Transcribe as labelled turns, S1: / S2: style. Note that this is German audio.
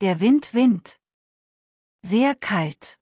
S1: Der Wind Wind. Sehr kalt.